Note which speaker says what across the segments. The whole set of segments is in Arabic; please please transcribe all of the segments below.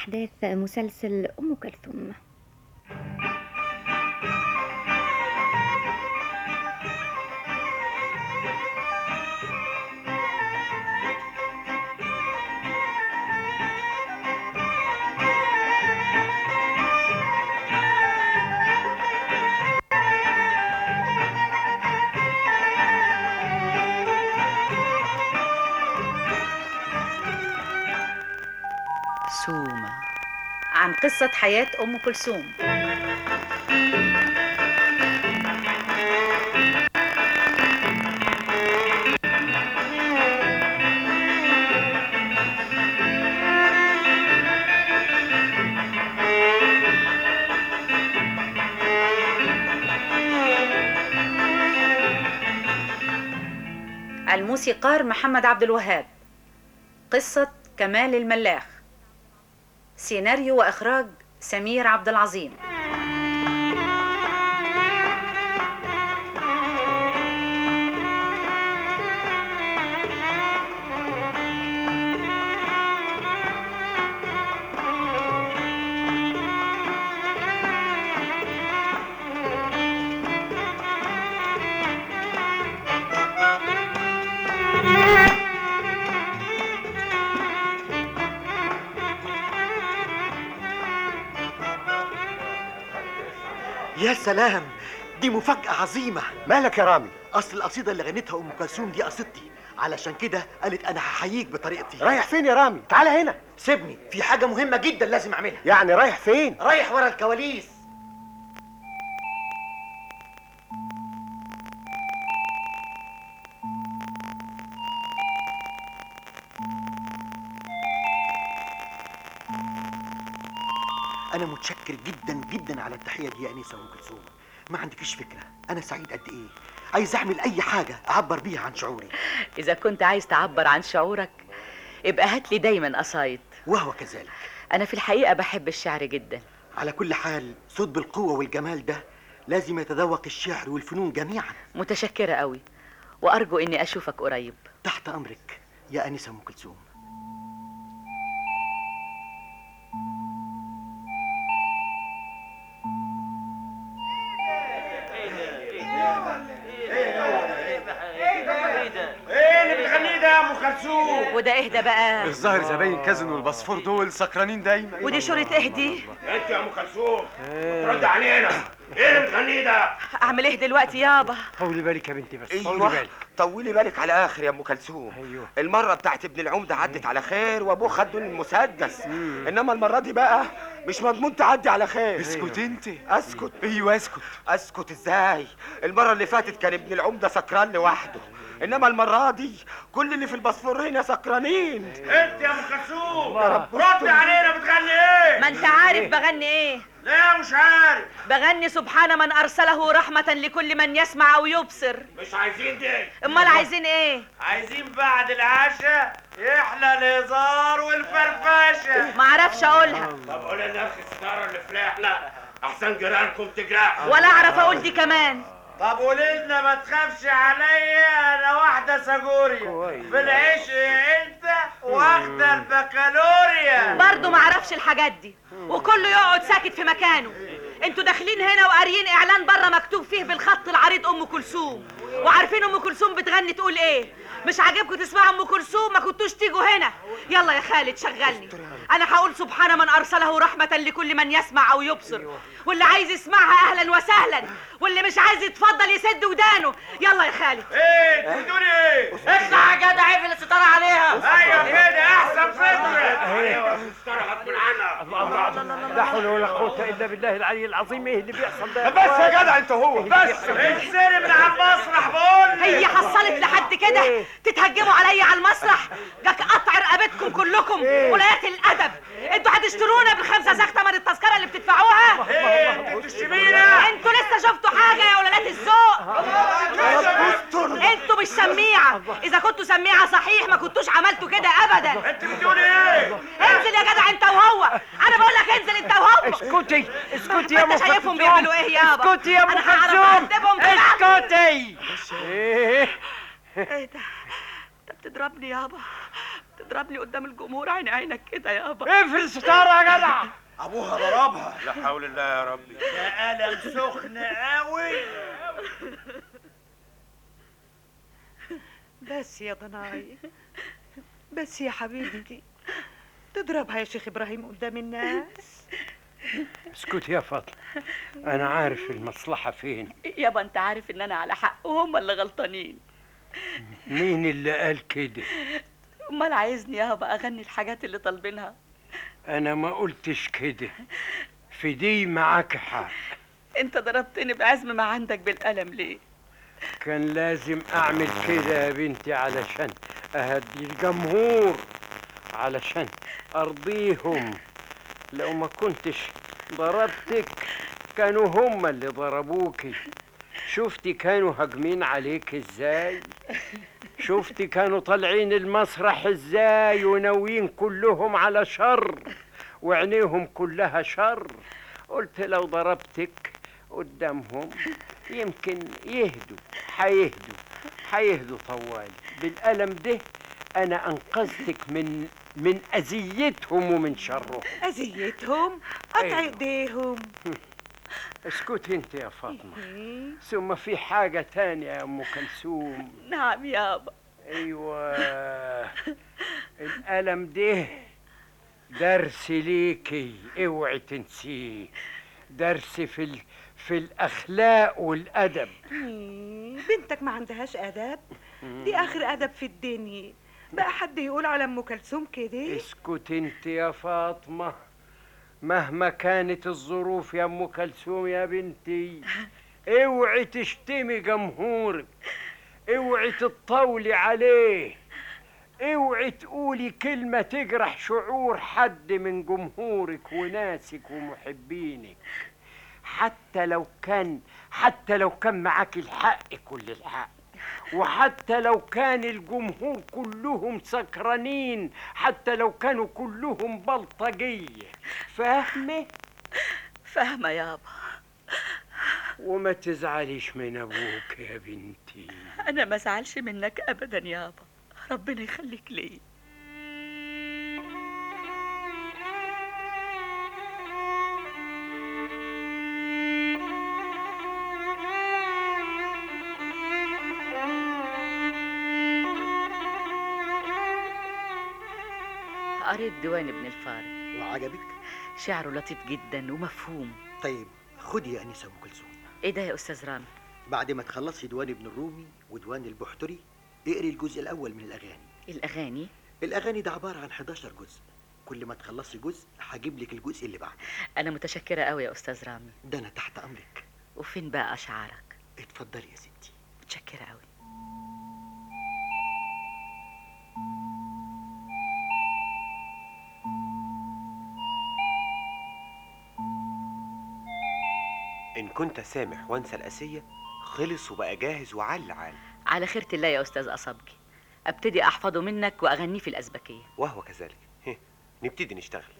Speaker 1: أحداث مسلسل أم كلثوم.
Speaker 2: سومة
Speaker 3: عن قصة حياة أم كلثوم. الموسيقار محمد عبد الوهاب. قصة كمال الملاخ سيناريو وإخراج سمير عبد العظيم.
Speaker 4: يا سلام دي مفاجأة عظيمة.
Speaker 5: مالك يا رامي؟
Speaker 4: أصل القصيدة اللي غنتها أم كلثوم دي قصيدتي علشان كده قالت أنا هحييك بطريقتي.
Speaker 5: رايح فين يا رامي؟ تعالى هنا.
Speaker 4: سيبني في حاجة مهمة جدا لازم أعملها.
Speaker 5: يعني رايح فين؟
Speaker 4: رايح ورا الكواليس. أنا متشكر جدا جدا على التحية دي يا أنسة أم كلثوم. ما عندكيش فكرة؟ أنا سعيد قد إيه؟ عايز أعمل أي حاجة أعبر بيها عن شعوري.
Speaker 2: إذا كنت عايز تعبر عن شعورك يبقى هات لي دايما قصايد.
Speaker 4: وهو كذلك.
Speaker 2: أنا في الحقيقة بحب الشعر جدا.
Speaker 4: على كل حال صوت بالقوة والجمال ده لازم يتذوق الشعر والفنون جميعا.
Speaker 2: متشكرة قوي. وأرجو إني أشوفك قريب.
Speaker 4: تحت أمرك يا أنسة أم كلثوم.
Speaker 6: كلثوم
Speaker 2: وده إهدى بقى.
Speaker 5: الظاهر زباين كازن والباسفور دول سكرانين دايما.
Speaker 2: ودي شورة إهدي.
Speaker 6: انت يا أم كلثوم. رد علينا. إيه اللي بتغنيه ده؟
Speaker 2: أعمل إيه دلوقتي يابا.
Speaker 7: طولي بالك يا بنتي بس طولي
Speaker 8: أيوه.
Speaker 7: بالك.
Speaker 8: طولي بالك على آخر يا أم كلثوم.
Speaker 7: أيوه.
Speaker 8: المرة بتاعت ابن العمده عدت على خير وأبوه خد دون المسدس إنما المرة دي بقى مش مضمون تعدي على خير.
Speaker 5: أسكت أنت.
Speaker 8: أسكت.
Speaker 5: أيوه أسكت.
Speaker 8: أسكت إزاي؟ المرة اللي فاتت كان ابن العمده سكران لوحده. إنما المره دي كل اللي في الباسفور هنا سكرانين.
Speaker 6: أنت يا أم كلثوم. رد علينا بتغني إيه؟
Speaker 2: ما أنت عارف بغني إيه.
Speaker 6: لا مش عارف.
Speaker 2: بغني سبحان من أرسله رحمة لكل من يسمع أو يبصر.
Speaker 6: مش عايزين دي
Speaker 2: أمال عايزين إيه؟
Speaker 6: عايزين بعد العشاء يحلى الهزار والفرفشة.
Speaker 2: معرفش أقولها.
Speaker 6: طب قول لنا أخي الستاره اللي في رحلة. أحسن جيرانكم تجرحوا
Speaker 2: ولا أعرف أقول دي كمان.
Speaker 6: طب قولي لنا ما تخافش عليا أنا واحدة سجوريا في العشق أنت واخده البكالوريا
Speaker 2: برضه معرفش الحاجات دي. وكله يقعد ساكت في مكانه. أنتوا داخلين هنا وقاريين إعلان بره مكتوب فيه بالخط العريض أم كلثوم. وعارفين أم كلثوم بتغني تقول إيه؟ مش عاجبكم تسمعوا أم كلثوم؟ ما كنتوش تيجوا هنا. يلا يا خالد شغلني. أنا هقول سبحان من أرسله رحمة لكل من يسمع أو يبصر. واللي عايز يسمعها أهلا وسهلا. واللي مش عايز يتفضل يسد ودانه. يلا يا خالد.
Speaker 6: إيه بتقولي إيه
Speaker 2: اطلع يا جدع عيب الستارة عليها.
Speaker 6: أيوه كده أحسن فكرة. أيوه الستارة غصب عنها
Speaker 7: لا حول ولا قوة إلا بالله العلي العظيم. إيه اللي بيحصل ده؟
Speaker 6: بس يا جدع أنت هو. بس. انسري من على المسرح بقول
Speaker 2: هي حصلت لحد كده. تتهجموا عليا على المسرح. جاك قطع رقبتكم كلكم. ولايات الادب أنتوا هتشترونا بالخمسة زغ تمن التذكرة اللي بتدفعوها؟
Speaker 6: بتشتمينا
Speaker 2: أنتوا لسه شفتوا حاجة يا ولادات الذوق؟ أنتوا مش سميعة. إذا كنتوا سميعة صحيح ما كنتوش عملتوا كده ابدا.
Speaker 6: انت بتقولي إيه؟
Speaker 2: انزل يا جدع انت وهو. أنا بقول لك انزل انت وهو.
Speaker 7: اسكتي اسكتي يا
Speaker 2: انت
Speaker 7: ام
Speaker 2: شايفهم بيعملوا إيه يابا؟
Speaker 7: اسكتي يا ام كلثوم. اسكتي.
Speaker 2: إيه ده؟ بتضربني يابا تضربني قدام الجمهور عين عينك كده يابا
Speaker 7: اقفل ستارة يا جدع.
Speaker 8: أبوها ضربها.
Speaker 6: لا حول الله يا ربي. ده قلم سخن قوي.
Speaker 2: بس يا ضناي. بس يا حبيبتي. تضربها يا شيخ إبراهيم قدام الناس.
Speaker 7: اسكت يا فاطمة. أنا عارف المصلحة فين.
Speaker 2: يابا أنت عارف إن أنا على حق وهم اللي غلطانين؟
Speaker 7: مين اللي قال كده؟
Speaker 2: أمال عايزني يابا أغني الحاجات اللي طالبينها؟
Speaker 7: أنا ما قلتش كده. في دي معاك حق.
Speaker 2: أنت ضربتني بعزم ما عندك بالقلم ليه؟
Speaker 7: كان لازم أعمل كده يا بنتي علشان أهدي الجمهور علشان أرضيهم. لو ما كنتش ضربتك كانوا هم اللي ضربوكي. شفتي كانوا هاجمين عليك إزاي؟ شفتي كانوا طالعين المسرح إزاي وناويين كلهم على شر وعينيهم كلها شر؟ قلت لو ضربتك قدامهم يمكن يهدوا حيهدوا حيهدوا طوالي. بالألم ده أنا أنقذتك من من أذيتهم ومن شرهم.
Speaker 2: أذيتهم؟ قطع
Speaker 7: أيوة.
Speaker 2: إيديهم.
Speaker 7: اسكتي انت يا فاطمة. ثم في حاجة تانية يا أم كلثوم.
Speaker 2: نعم يابا
Speaker 7: أيوة. الألم ده درس ليكي. أوعي تنسيه. درس في ال... في الأخلاق والأدب.
Speaker 2: بنتك ما عندهاش أدب. دي آخر أدب في الدنيا. بقى حد يقول على أم كلثوم كده؟
Speaker 7: اسكت انت يا فاطمة. مهما كانت الظروف يا أم كلثوم يا بنتي اوعي تشتمي جمهورك اوعي تطولي عليه اوعي تقولي كلمة تجرح شعور حد من جمهورك وناسك ومحبينك. حتى لو كان حتى لو كان معاك الحق كل الحق. وحتى لو كان الجمهور كلهم سكرانين حتى لو كانوا كلهم بلطجية فاهمة
Speaker 2: فاهمه يابا
Speaker 7: وما تزعليش من أبوك يا بنتي.
Speaker 2: أنا ما أزعلش منك ابدا يابا ربنا يخليك لي. قريت ديوان ابن الفارض
Speaker 4: وعجبك
Speaker 2: شعره لطيف جدا ومفهوم.
Speaker 4: طيب خدي يا انسه ام كلثوم.
Speaker 2: إيه ده يا أستاذ رامي؟
Speaker 4: بعد ما تخلصي ديوان ابن الرومي وديوان البحتري اقري الجزء الأول من الأغاني.
Speaker 2: الأغاني؟
Speaker 4: الأغاني ده عبارة عن 11 جزء. كل ما تخلصي جزء هجيب لك الجزء اللي بعده.
Speaker 2: أنا متشكرة قوي يا أستاذ رامي.
Speaker 4: ده أنا تحت أمرك.
Speaker 2: وفين بقى أشعارك؟
Speaker 4: اتفضلي يا ستي.
Speaker 2: متشكرة قوي
Speaker 9: إن كنت سامح وانسى الأسية خلص وبقى جاهز وعل عال.
Speaker 2: على خيرة الله يا أستاذ اصبجي أبتدي أحفظه منك وأغنيه في الازبكيه
Speaker 9: وهو كذلك. هه، نبتدي نشتغل.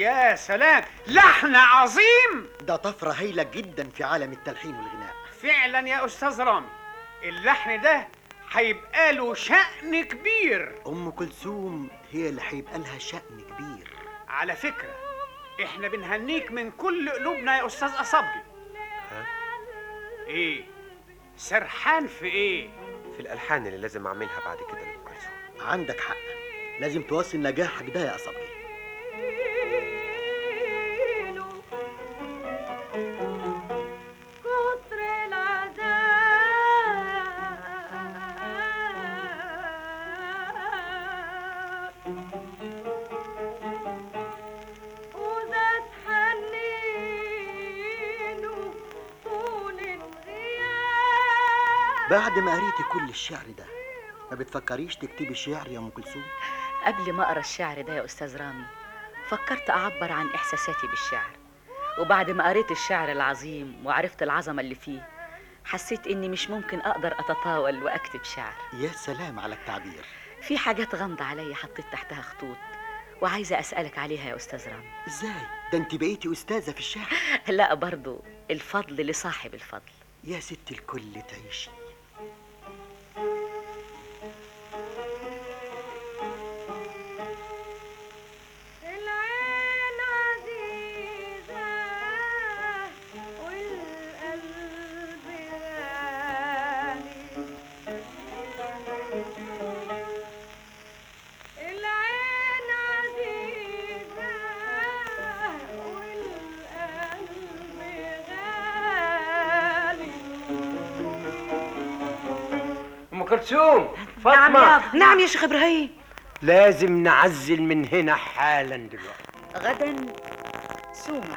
Speaker 10: يا سلام! لحن عظيم!
Speaker 4: ده طفرة هايلة جدا في عالم التلحين والغناء.
Speaker 10: فعلا يا أستاذ رامي اللحن ده هيبقى له شأن كبير.
Speaker 9: أم كلثوم هي اللي هيبقى لها شأن كبير.
Speaker 10: على فكرة إحنا بنهنيك من كل قلوبنا يا أستاذ أصبجي. إيه؟ سرحان في إيه؟
Speaker 11: في الألحان اللي لازم أعملها بعد كده لأم كلثوم.
Speaker 9: عندك حق. لازم توصل نجاحك ده يا صبري بعد ما قريتي كل الشعر ده ما بتفكريش تكتبي شعر يا أم كلثوم؟
Speaker 2: قبل ما أقرأ الشعر ده يا أستاذ رامي فكرت أعبر عن إحساساتي بالشعر. وبعد ما قريت الشعر العظيم وعرفت العظمة اللي فيه حسيت إني مش ممكن أقدر أتطاول وأكتب شعر.
Speaker 9: يا سلام على التعبير.
Speaker 2: في حاجات غامضة عليا حطيت تحتها خطوط وعايزة أسألك عليها يا أستاذ رامي.
Speaker 9: إزاي؟ ده أنت بقيتي أستاذة في الشعر.
Speaker 2: لا برضو الفضل لصاحب الفضل.
Speaker 9: يا ست الكل تعيشي.
Speaker 7: كلثوم
Speaker 3: نعم
Speaker 7: فاطمة.
Speaker 3: يابا نعم يا شيخ إبراهيم.
Speaker 7: لازم نعزل من هنا حالا دلوقتي.
Speaker 2: غدا. سومه